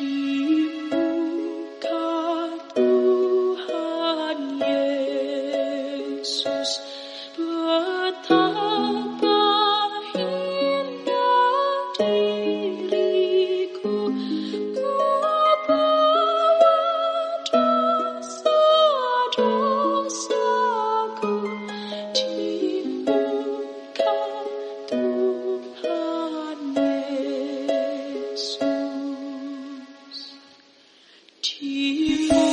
一寂寞